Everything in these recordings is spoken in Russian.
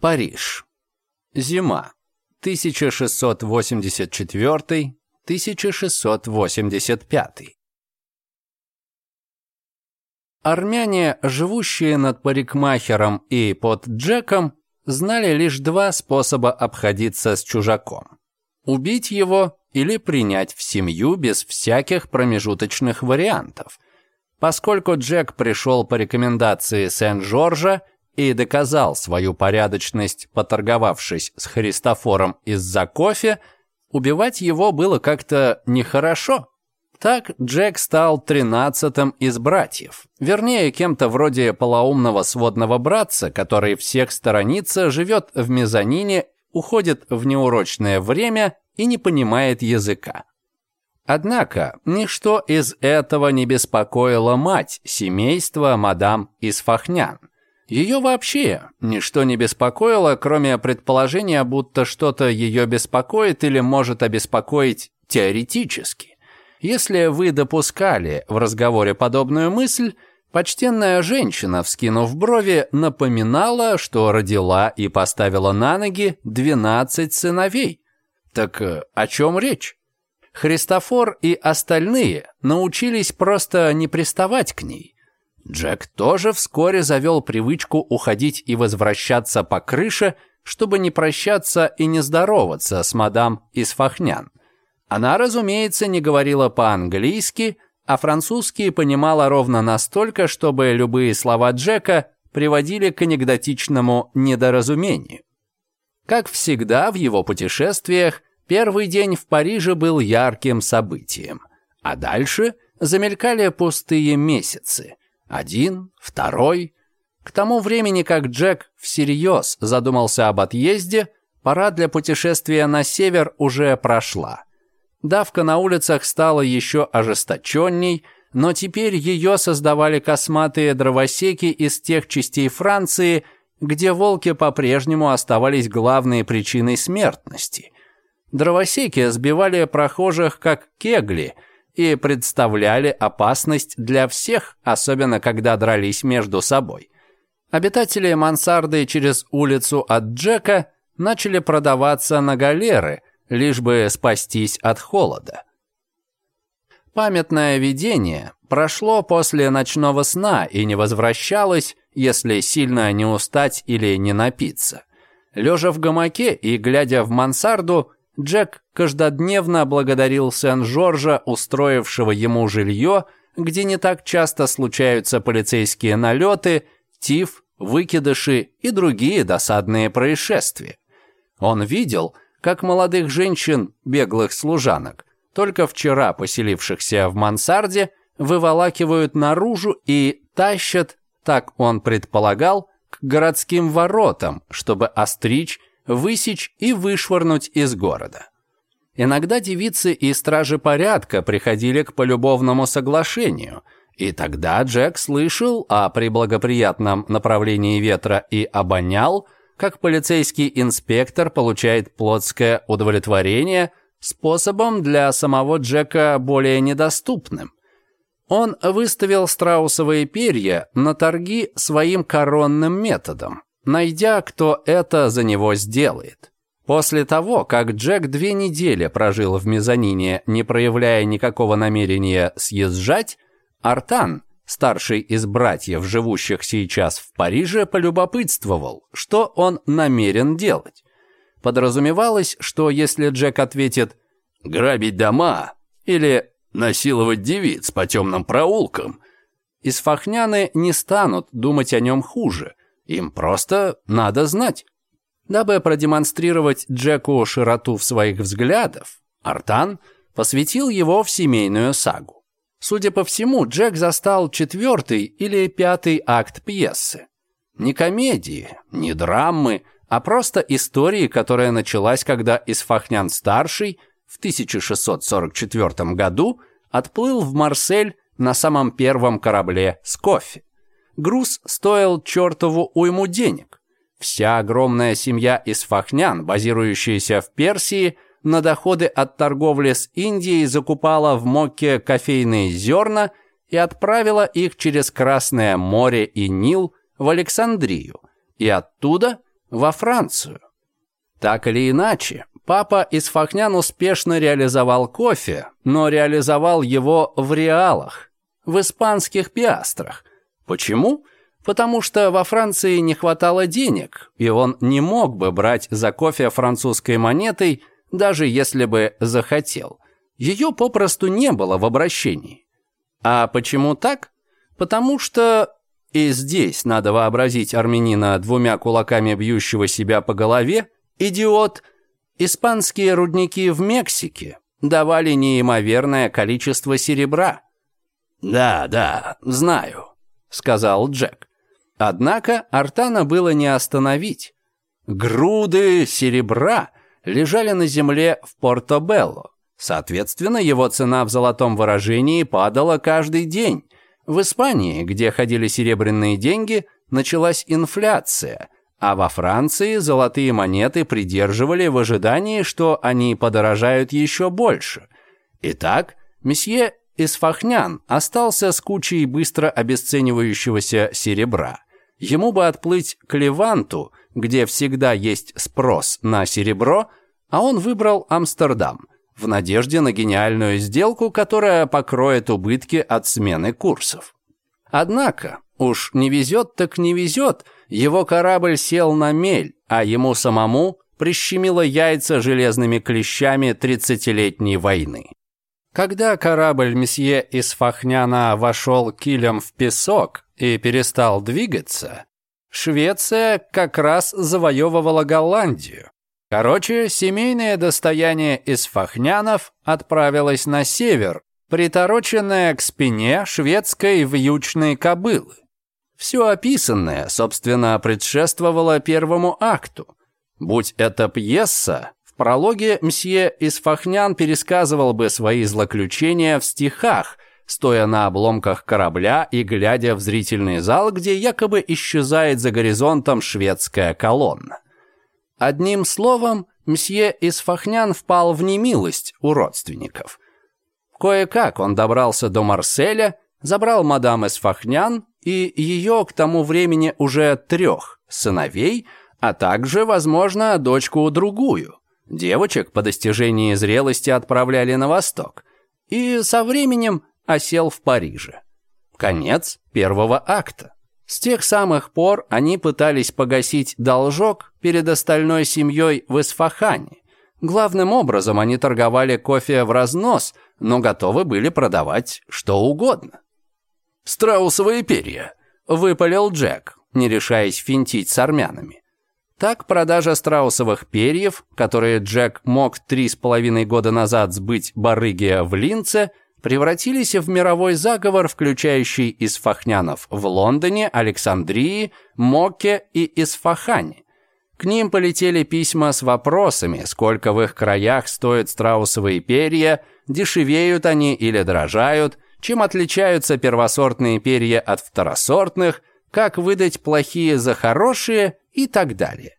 Париж. Зима. 1684-1685. Армяне, живущие над парикмахером и под Джеком, знали лишь два способа обходиться с чужаком. Убить его или принять в семью без всяких промежуточных вариантов. Поскольку Джек пришел по рекомендации Сен-Жоржа, и доказал свою порядочность, поторговавшись с Христофором из-за кофе, убивать его было как-то нехорошо. Так Джек стал тринадцатым из братьев. Вернее, кем-то вроде полоумного сводного братца, который всех сторонится, живет в мезонине, уходит в неурочное время и не понимает языка. Однако, ничто из этого не беспокоило мать семейства мадам из Фахнян. Ее вообще ничто не беспокоило, кроме предположения, будто что-то ее беспокоит или может обеспокоить теоретически. Если вы допускали в разговоре подобную мысль, почтенная женщина, вскинув брови, напоминала, что родила и поставила на ноги 12 сыновей. Так э, о чем речь? Христофор и остальные научились просто не приставать к ней – Джек тоже вскоре завел привычку уходить и возвращаться по крыше, чтобы не прощаться и не здороваться с мадам из Фахнян. Она, разумеется, не говорила по-английски, а французский понимала ровно настолько, чтобы любые слова Джека приводили к анекдотичному недоразумению. Как всегда в его путешествиях, первый день в Париже был ярким событием, а дальше замелькали пустые месяцы. Один, второй. К тому времени, как Джек всерьез задумался об отъезде, пора для путешествия на север уже прошла. Давка на улицах стала еще ожесточенней, но теперь ее создавали косматые дровосеки из тех частей Франции, где волки по-прежнему оставались главной причиной смертности. Дровосеки сбивали прохожих как кегли – и представляли опасность для всех, особенно когда дрались между собой. Обитатели мансарды через улицу от Джека начали продаваться на галеры, лишь бы спастись от холода. Памятное видение прошло после ночного сна и не возвращалось, если сильно не устать или не напиться. Лежа в гамаке и глядя в мансарду, Джек каждодневно благодарил Сен-Жоржа, устроившего ему жилье, где не так часто случаются полицейские налеты, тиф, выкидыши и другие досадные происшествия. Он видел, как молодых женщин, беглых служанок, только вчера поселившихся в мансарде, выволакивают наружу и тащат, так он предполагал, к городским воротам, чтобы остричь высечь и вышвырнуть из города. Иногда девицы и стражи порядка приходили к полюбовному соглашению, и тогда Джек слышал о приблагоприятном направлении ветра и обонял, как полицейский инспектор получает плотское удовлетворение способом для самого Джека более недоступным. Он выставил страусовые перья на торги своим коронным методом найдя, кто это за него сделает. После того, как Джек две недели прожил в мезонине, не проявляя никакого намерения съезжать, Артан, старший из братьев, живущих сейчас в Париже, полюбопытствовал, что он намерен делать. Подразумевалось, что если Джек ответит «грабить дома» или «насиловать девиц по темным проулкам», из Фахняны не станут думать о нем хуже, им просто надо знать. Дабы продемонстрировать Джеку широту в своих взглядов, Артан посвятил его в семейную сагу. Судя по всему, Джек застал четвертый или пятый акт пьесы. Не комедии, не драмы, а просто истории, которая началась, когда Исфахнян-старший в 1644 году отплыл в Марсель на самом первом корабле с кофе. Груз стоил чертову уйму денег. Вся огромная семья из фахнян, базирующаяся в Персии, на доходы от торговли с Индией закупала в Мокке кофейные зерна и отправила их через Красное море и Нил в Александрию и оттуда во Францию. Так или иначе, папа из Фахнян успешно реализовал кофе, но реализовал его в реалах, в испанских пиастрах, Почему? Потому что во Франции не хватало денег, и он не мог бы брать за кофе французской монетой, даже если бы захотел. Ее попросту не было в обращении. А почему так? Потому что... И здесь надо вообразить армянина двумя кулаками бьющего себя по голове, идиот. Испанские рудники в Мексике давали неимоверное количество серебра. Да, да, знаю. — сказал Джек. Однако Артана было не остановить. Груды серебра лежали на земле в Порто-Белло. Соответственно, его цена в золотом выражении падала каждый день. В Испании, где ходили серебряные деньги, началась инфляция, а во Франции золотые монеты придерживали в ожидании, что они подорожают еще больше. Итак, месье Исфахнян остался с кучей быстро обесценивающегося серебра. Ему бы отплыть к Леванту, где всегда есть спрос на серебро, а он выбрал Амстердам в надежде на гениальную сделку, которая покроет убытки от смены курсов. Однако, уж не везет так не везет, его корабль сел на мель, а ему самому прищемило яйца железными клещами тридцатилетней войны. Когда корабль месье из Фахняна вошел килем в песок и перестал двигаться, Швеция как раз завоевывала Голландию. Короче, семейное достояние из Фахнянов отправилось на север, притороченное к спине шведской вьючной кобылы. Все описанное, собственно, предшествовало первому акту. Будь это пьеса, прологе мсье Исфахнян пересказывал бы свои злоключения в стихах, стоя на обломках корабля и глядя в зрительный зал, где якобы исчезает за горизонтом шведская колонна. Одним словом, мсье Исфахнян впал в немилость у родственников. Кое-как он добрался до Марселя, забрал мадам Исфахнян и ее к тому времени уже трех сыновей, а также, возможно, дочку другую – Девочек по достижении зрелости отправляли на восток и со временем осел в Париже. Конец первого акта. С тех самых пор они пытались погасить должок перед остальной семьей в Исфахане. Главным образом они торговали кофе в разнос, но готовы были продавать что угодно. «Страусовые перья», — выпалил Джек, не решаясь финтить с армянами. Так, продажа страусовых перьев, которые Джек мог три с половиной года назад сбыть барыге в Линце, превратились в мировой заговор, включающий Исфахнянов в Лондоне, Александрии, Моке и Исфахане. К ним полетели письма с вопросами, сколько в их краях стоят страусовые перья, дешевеют они или дрожают, чем отличаются первосортные перья от второсортных, как выдать плохие за хорошие и так далее.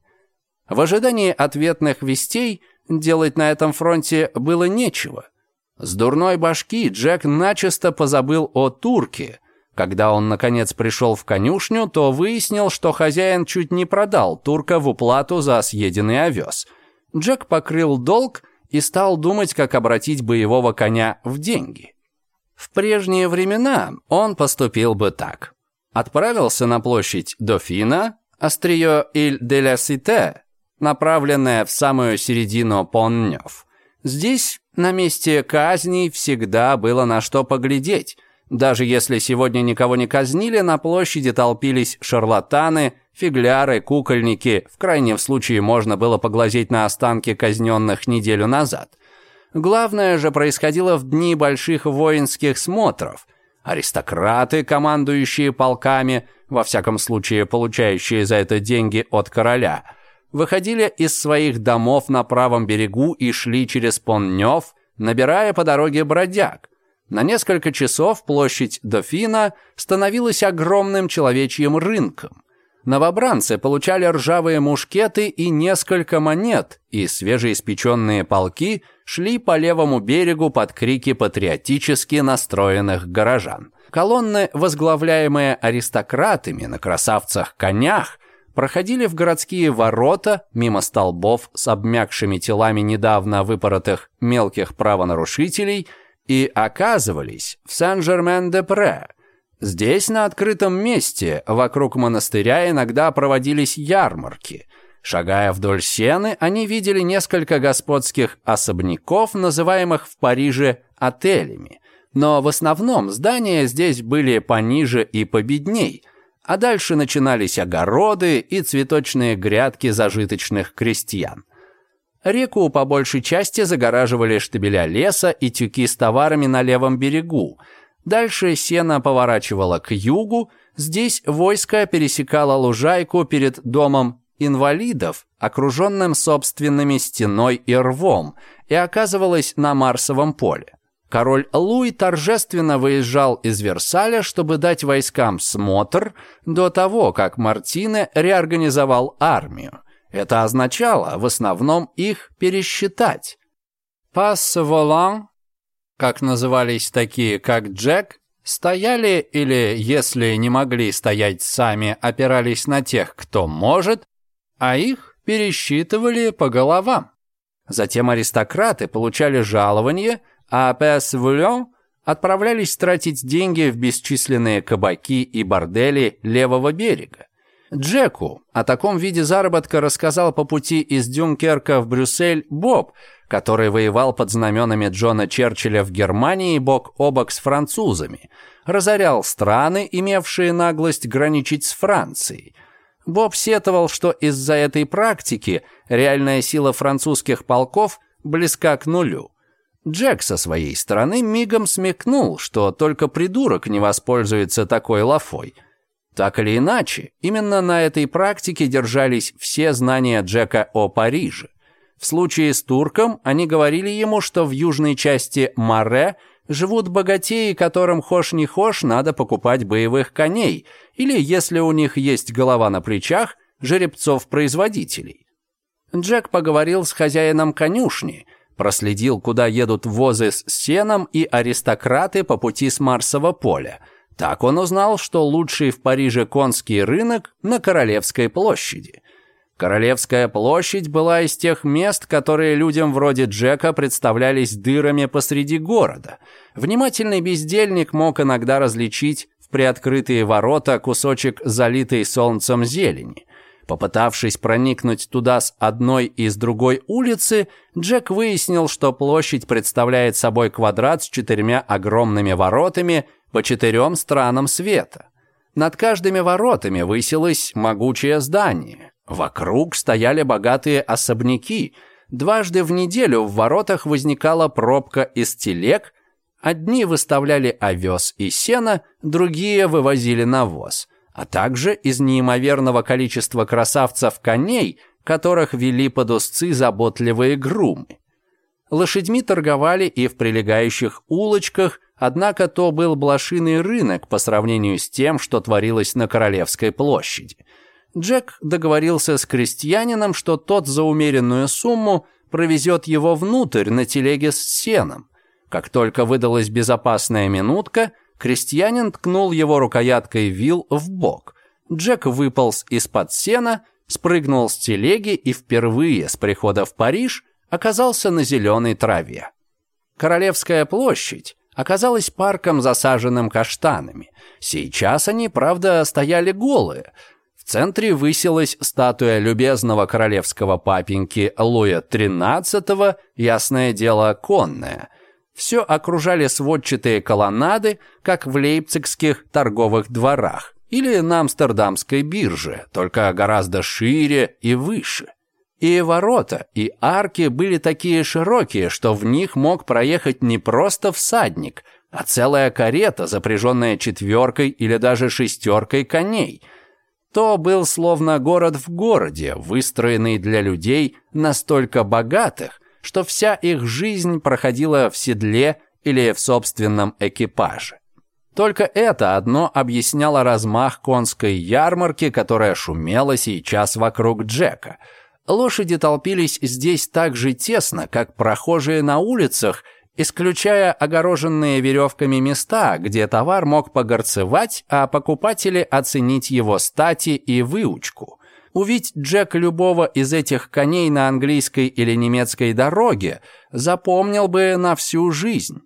В ожидании ответных вестей делать на этом фронте было нечего. С дурной башки Джек начисто позабыл о турке. Когда он, наконец, пришел в конюшню, то выяснил, что хозяин чуть не продал турка в уплату за съеденный овес. Джек покрыл долг и стал думать, как обратить боевого коня в деньги. В прежние времена он поступил бы так. Отправился на площадь Дофина, Острие Иль де ля Сите, направленное в самую середину Поннёв. Здесь, на месте казни, всегда было на что поглядеть. Даже если сегодня никого не казнили, на площади толпились шарлатаны, фигляры, кукольники. В крайнем случае можно было поглазеть на останки казнённых неделю назад. Главное же происходило в дни больших воинских смотров. Аристократы, командующие полками – во всяком случае получающие за это деньги от короля, выходили из своих домов на правом берегу и шли через Поннёв, набирая по дороге бродяг. На несколько часов площадь Дофина становилась огромным человечьим рынком. Новобранцы получали ржавые мушкеты и несколько монет, и свежеиспеченные полки шли по левому берегу под крики патриотически настроенных горожан – Колонны, возглавляемые аристократами на красавцах-конях, проходили в городские ворота мимо столбов с обмякшими телами недавно выпоротых мелких правонарушителей и оказывались в Сен-Жермен-де-Пре. Здесь, на открытом месте, вокруг монастыря иногда проводились ярмарки. Шагая вдоль сены, они видели несколько господских особняков, называемых в Париже отелями – но в основном здания здесь были пониже и победней, а дальше начинались огороды и цветочные грядки зажиточных крестьян. Реку по большей части загораживали штабеля леса и тюки с товарами на левом берегу. Дальше сено поворачивало к югу, здесь войско пересекало лужайку перед домом инвалидов, окруженным собственными стеной и рвом, и оказывалось на Марсовом поле. Король Луи торжественно выезжал из Версаля, чтобы дать войскам смотр до того, как Мартине реорганизовал армию. Это означало в основном их пересчитать. «Пассе волан», как назывались такие, как Джек, стояли или, если не могли стоять сами, опирались на тех, кто может, а их пересчитывали по головам. Затем аристократы получали жалование – а Пес Вулен отправлялись тратить деньги в бесчисленные кабаки и бордели левого берега. Джеку о таком виде заработка рассказал по пути из Дюнкерка в Брюссель Боб, который воевал под знаменами Джона Черчилля в Германии бок о бок с французами, разорял страны, имевшие наглость граничить с Францией. Боб сетовал, что из-за этой практики реальная сила французских полков близка к нулю – Джек со своей стороны мигом смекнул, что только придурок не воспользуется такой лафой. Так или иначе, именно на этой практике держались все знания Джека о Париже. В случае с турком они говорили ему, что в южной части Маре живут богатеи, которым хошь не хошь надо покупать боевых коней, или, если у них есть голова на плечах, жеребцов-производителей. Джек поговорил с хозяином конюшни – Проследил, куда едут возы с сеном и аристократы по пути с Марсового поля. Так он узнал, что лучший в Париже конский рынок на Королевской площади. Королевская площадь была из тех мест, которые людям вроде Джека представлялись дырами посреди города. Внимательный бездельник мог иногда различить в приоткрытые ворота кусочек залитой солнцем зелени. Попытавшись проникнуть туда с одной и с другой улицы, Джек выяснил, что площадь представляет собой квадрат с четырьмя огромными воротами по четырем странам света. Над каждыми воротами высилось могучее здание. Вокруг стояли богатые особняки. Дважды в неделю в воротах возникала пробка из телег. Одни выставляли овес и сено, другие вывозили навоз – а также из неимоверного количества красавцев-коней, которых вели под узцы заботливые грумы. Лошадьми торговали и в прилегающих улочках, однако то был блошиный рынок по сравнению с тем, что творилось на Королевской площади. Джек договорился с крестьянином, что тот за умеренную сумму провезет его внутрь на телеге с сеном. Как только выдалась безопасная минутка – Крестьянин ткнул его рукояткой вил в бок. Джек выполз из-под сена, спрыгнул с телеги и впервые с прихода в Париж оказался на зеленой траве. Королевская площадь оказалась парком, засаженным каштанами. Сейчас они, правда, стояли голые. В центре высилась статуя любезного королевского папеньки Луя XIII, ясное дело, конная – все окружали сводчатые колоннады, как в лейпцигских торговых дворах или на Амстердамской бирже, только гораздо шире и выше. И ворота, и арки были такие широкие, что в них мог проехать не просто всадник, а целая карета, запряженная четверкой или даже шестеркой коней. То был словно город в городе, выстроенный для людей настолько богатых, что вся их жизнь проходила в седле или в собственном экипаже. Только это одно объясняло размах конской ярмарки, которая шумела сейчас вокруг Джека. Лошади толпились здесь так же тесно, как прохожие на улицах, исключая огороженные веревками места, где товар мог погорцевать, а покупатели оценить его стати и выучку. Увидь Джек любого из этих коней на английской или немецкой дороге, запомнил бы на всю жизнь.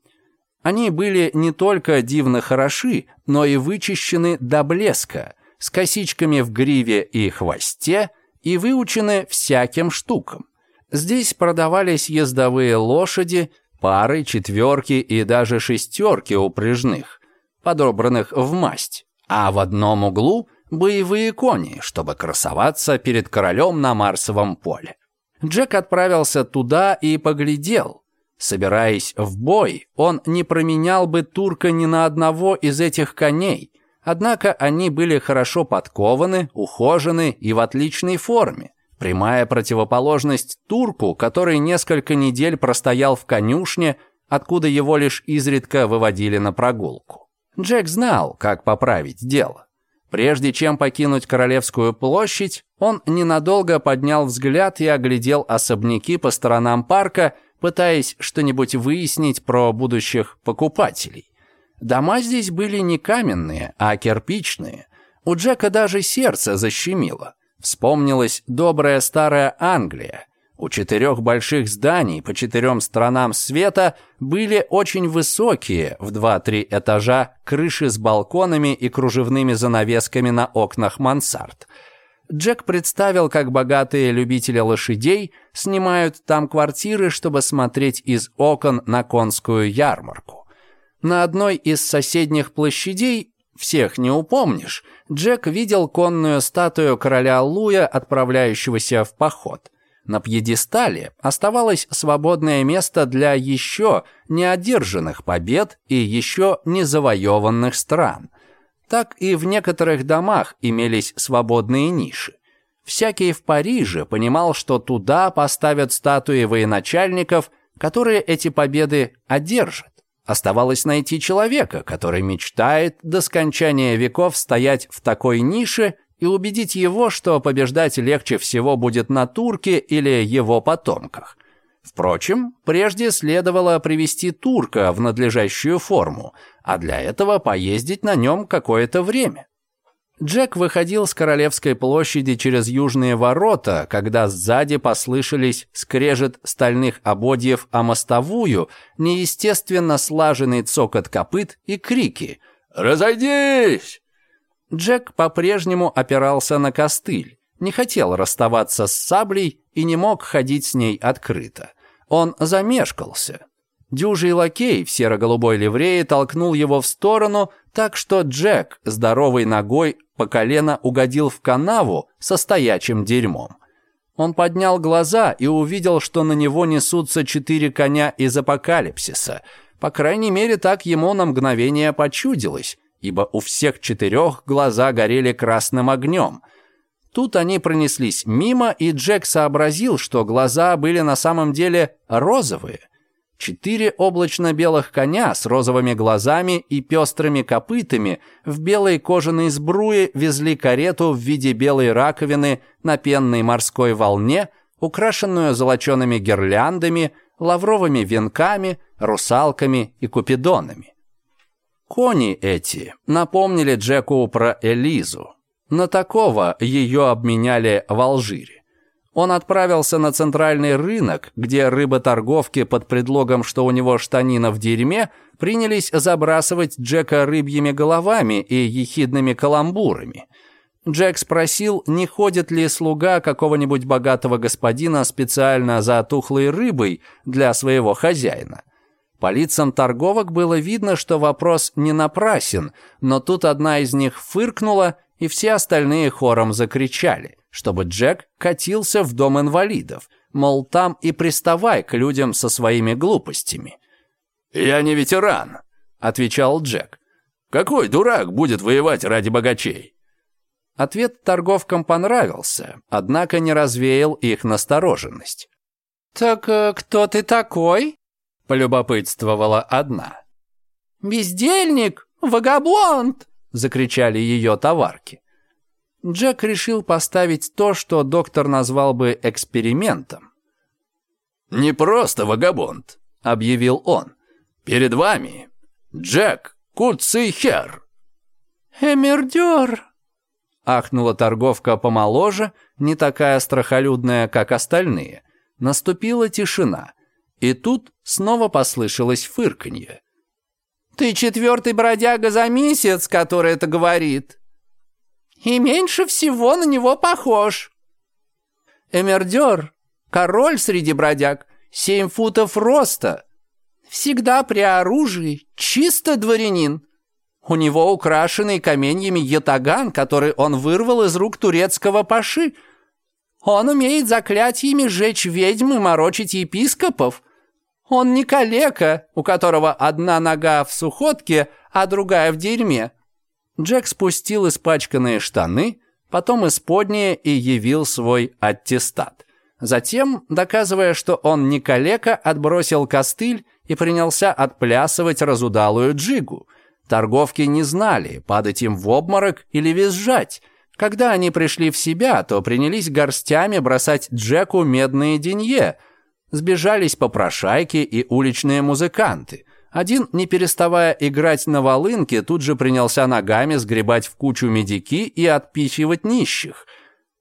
Они были не только дивно хороши, но и вычищены до блеска, с косичками в гриве и хвосте, и выучены всяким штукам. Здесь продавались ездовые лошади, пары, четверки и даже шестерки упряжных, подобранных в масть, а в одном углу Боевые кони, чтобы красоваться перед королем на Марсовом поле. Джек отправился туда и поглядел. Собираясь в бой, он не променял бы турка ни на одного из этих коней, однако они были хорошо подкованы, ухожены и в отличной форме. Прямая противоположность турку, который несколько недель простоял в конюшне, откуда его лишь изредка выводили на прогулку. Джек знал, как поправить дело. Прежде чем покинуть Королевскую площадь, он ненадолго поднял взгляд и оглядел особняки по сторонам парка, пытаясь что-нибудь выяснить про будущих покупателей. Дома здесь были не каменные, а кирпичные. У Джека даже сердце защемило. Вспомнилась добрая старая Англия, у четырех больших зданий по четырем сторонам света были очень высокие, в 2-3 этажа, крыши с балконами и кружевными занавесками на окнах мансард. Джек представил, как богатые любители лошадей снимают там квартиры, чтобы смотреть из окон на конскую ярмарку. На одной из соседних площадей всех не упомнишь, Джек видел конную статую короля Луя, отправляющегося в поход. На пьедестале оставалось свободное место для еще неодержанных побед и еще не завоеванных стран. Так и в некоторых домах имелись свободные ниши. Всякий в Париже понимал, что туда поставят статуи военачальников, которые эти победы одержат. Оставалось найти человека, который мечтает до скончания веков стоять в такой нише и убедить его, что побеждать легче всего будет на турке или его потомках. Впрочем, прежде следовало привести турка в надлежащую форму, а для этого поездить на нем какое-то время. Джек выходил с Королевской площади через южные ворота, когда сзади послышались скрежет стальных ободьев о мостовую, неестественно слаженный цокот копыт и крики «Разойдись!». Джек по-прежнему опирался на костыль, не хотел расставаться с саблей и не мог ходить с ней открыто. Он замешкался. Дюжий лакей в серо-голубой ливрее толкнул его в сторону, так что Джек здоровой ногой по колено угодил в канаву со стоячим дерьмом. Он поднял глаза и увидел, что на него несутся четыре коня из апокалипсиса. По крайней мере, так ему на мгновение почудилось ибо у всех четырех глаза горели красным огнем. Тут они пронеслись мимо, и Джек сообразил, что глаза были на самом деле розовые. Четыре облачно-белых коня с розовыми глазами и пестрыми копытами в белой кожаной сбруе везли карету в виде белой раковины на пенной морской волне, украшенную золочеными гирляндами, лавровыми венками, русалками и купидонами. Кони эти напомнили Джеку про Элизу. На такого ее обменяли в Алжире. Он отправился на центральный рынок, где рыботорговки под предлогом, что у него штанина в дерьме, принялись забрасывать Джека рыбьими головами и ехидными каламбурами. Джек спросил, не ходит ли слуга какого-нибудь богатого господина специально за тухлой рыбой для своего хозяина – по лицам торговок было видно, что вопрос не напрасен, но тут одна из них фыркнула, и все остальные хором закричали, чтобы Джек катился в дом инвалидов, мол, там и приставай к людям со своими глупостями. «Я не ветеран», — отвечал Джек. «Какой дурак будет воевать ради богачей?» Ответ торговкам понравился, однако не развеял их настороженность. «Так э, кто ты такой?» – полюбопытствовала одна. «Бездельник! Вагабонд!» – закричали ее товарки. Джек решил поставить то, что доктор назвал бы экспериментом. «Не просто вагабонд», — объявил он. «Перед вами Джек Куцихер». «Эмердер», — ахнула торговка помоложе, не такая страхолюдная, как остальные. Наступила тишина — и тут снова послышалось фырканье. «Ты четвертый бродяга за месяц, который это говорит!» «И меньше всего на него похож!» «Эмердер, король среди бродяг, семь футов роста, всегда при оружии, чисто дворянин!» У него украшенный каменьями ятаган, который он вырвал из рук турецкого паши. Он умеет заклятиями жечь ведьм и морочить епископов. Он не калека, у которого одна нога в сухотке, а другая в дерьме. Джек спустил испачканные штаны, потом исподнее и явил свой аттестат. Затем, доказывая, что он не калека, отбросил костыль и принялся отплясывать разудалую джигу. Торговки не знали, падать им в обморок или визжать. Когда они пришли в себя, то принялись горстями бросать Джеку медные денье – Сбежались попрошайки и уличные музыканты. Один, не переставая играть на волынке, тут же принялся ногами сгребать в кучу медики и отпихивать нищих.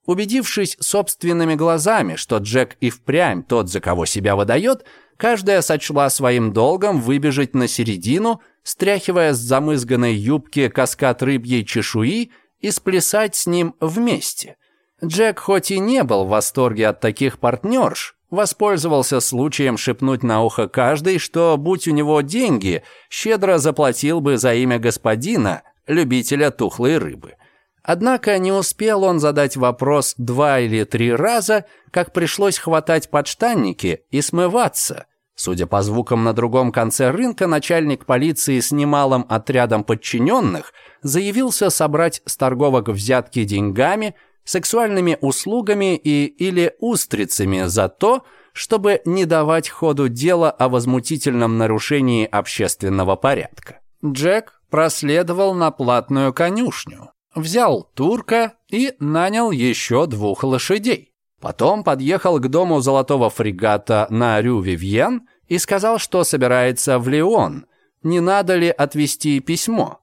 Убедившись собственными глазами, что Джек и впрямь тот, за кого себя выдает, каждая сочла своим долгом выбежать на середину, стряхивая с замызганной юбки каскад рыбьей чешуи и сплясать с ним вместе. Джек хоть и не был в восторге от таких партнерш, Воспользовался случаем шепнуть на ухо каждый, что, будь у него деньги, щедро заплатил бы за имя господина, любителя тухлой рыбы. Однако не успел он задать вопрос два или три раза, как пришлось хватать подштанники и смываться. Судя по звукам на другом конце рынка, начальник полиции с немалым отрядом подчиненных заявился собрать с торговок взятки деньгами – сексуальными услугами и или устрицами за то, чтобы не давать ходу дела о возмутительном нарушении общественного порядка. Джек проследовал на платную конюшню, взял турка и нанял еще двух лошадей. Потом подъехал к дому золотого фрегата на Рю-Вивьен и сказал, что собирается в Леон, не надо ли отвезти письмо.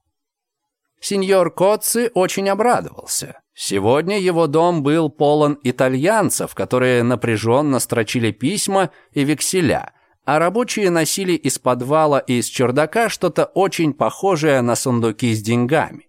Сеньор Коцци очень обрадовался. Сегодня его дом был полон итальянцев, которые напряженно строчили письма и векселя, а рабочие носили из подвала и из чердака что-то очень похожее на сундуки с деньгами.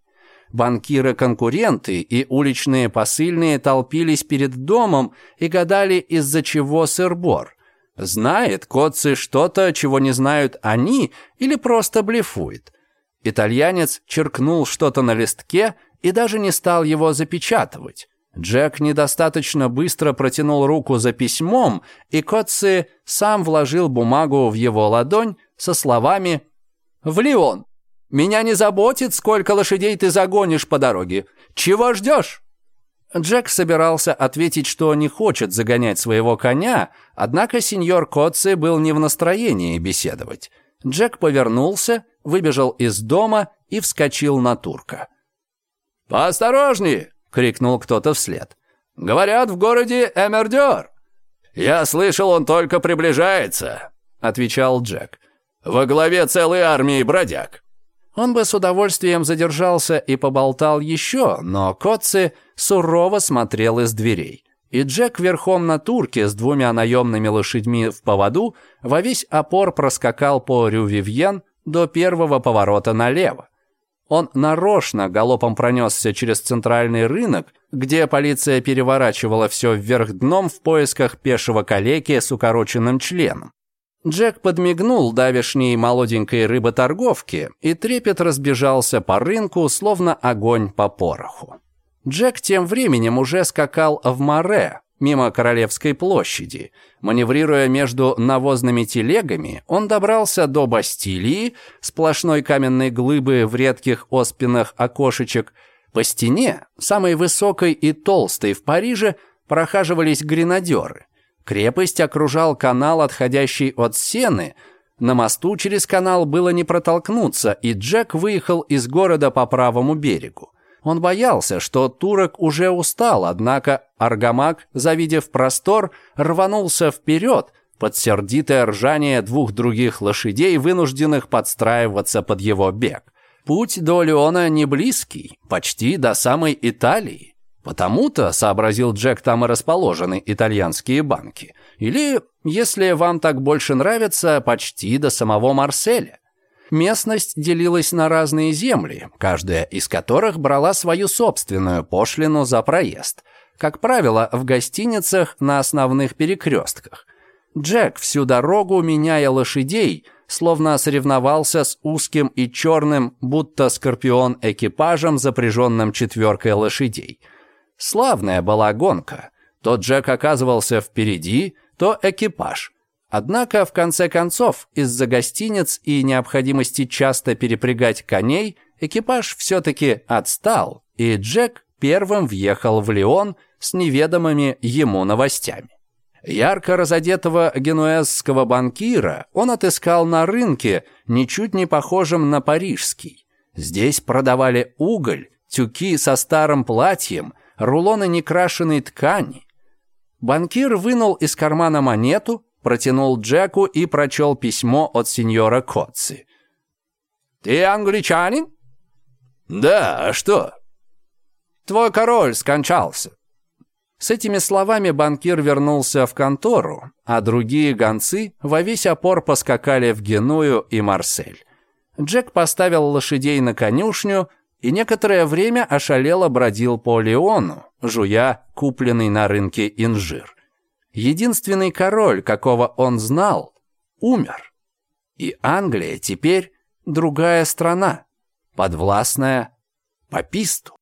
Банкиры-конкуренты и уличные посыльные толпились перед домом и гадали, из-за чего сыр-бор. Знает Коцци что-то, чего не знают они, или просто блефует – Итальянец черкнул что-то на листке и даже не стал его запечатывать. Джек недостаточно быстро протянул руку за письмом, и Котси сам вложил бумагу в его ладонь со словами «В Лион! Меня не заботит, сколько лошадей ты загонишь по дороге. Чего ждешь?» Джек собирался ответить, что не хочет загонять своего коня, однако сеньор Котси был не в настроении беседовать. Джек повернулся выбежал из дома и вскочил на турка. «Поосторожнее!» — крикнул кто-то вслед. «Говорят, в городе Эмердер!» «Я слышал, он только приближается!» — отвечал Джек. «Во главе целой армии бродяг!» Он бы с удовольствием задержался и поболтал еще, но Котцы сурово смотрел из дверей. И Джек верхом на турке с двумя наемными лошадьми в поводу во весь опор проскакал по Рювивьен до первого поворота налево. Он нарочно галопом пронесся через центральный рынок, где полиция переворачивала все вверх дном в поисках пешего калеки с укороченным членом. Джек подмигнул давешней молоденькой рыботорговке, и трепет разбежался по рынку, словно огонь по пороху. Джек тем временем уже скакал в море, мимо Королевской площади. Маневрируя между навозными телегами, он добрался до Бастилии, сплошной каменной глыбы в редких оспинах окошечек. По стене, самой высокой и толстой в Париже, прохаживались гренадеры. Крепость окружал канал, отходящий от Сены. На мосту через канал было не протолкнуться, и Джек выехал из города по правому берегу. Он боялся, что турок уже устал, однако Аргамак, завидев простор, рванулся вперед под сердитое ржание двух других лошадей, вынужденных подстраиваться под его бег. Путь до Леона не близкий, почти до самой Италии. Потому-то, сообразил Джек, там и расположены итальянские банки. Или, если вам так больше нравится, почти до самого Марселя. Местность делилась на разные земли, каждая из которых брала свою собственную пошлину за проезд. Как правило, в гостиницах на основных перекрестках. Джек всю дорогу, меняя лошадей, словно соревновался с узким и черным, будто скорпион экипажем, запряженным четверкой лошадей. Славная была гонка. То Джек оказывался впереди, то экипаж – Однако, в конце концов, из-за гостиниц и необходимости часто перепрягать коней, экипаж все-таки отстал, и Джек первым въехал в Леон с неведомыми ему новостями. Ярко разодетого генуэзского банкира он отыскал на рынке, ничуть не похожем на парижский. Здесь продавали уголь, тюки со старым платьем, рулоны некрашенной ткани. Банкир вынул из кармана монету, протянул Джеку и прочел письмо от сеньора Котци. «Ты англичанин?» «Да, а что?» «Твой король скончался». С этими словами банкир вернулся в контору, а другие гонцы во весь опор поскакали в Геную и Марсель. Джек поставил лошадей на конюшню и некоторое время ошалело бродил по Леону, жуя купленный на рынке инжир. Единственный король, какого он знал, умер. И Англия теперь другая страна, подвластная пописту.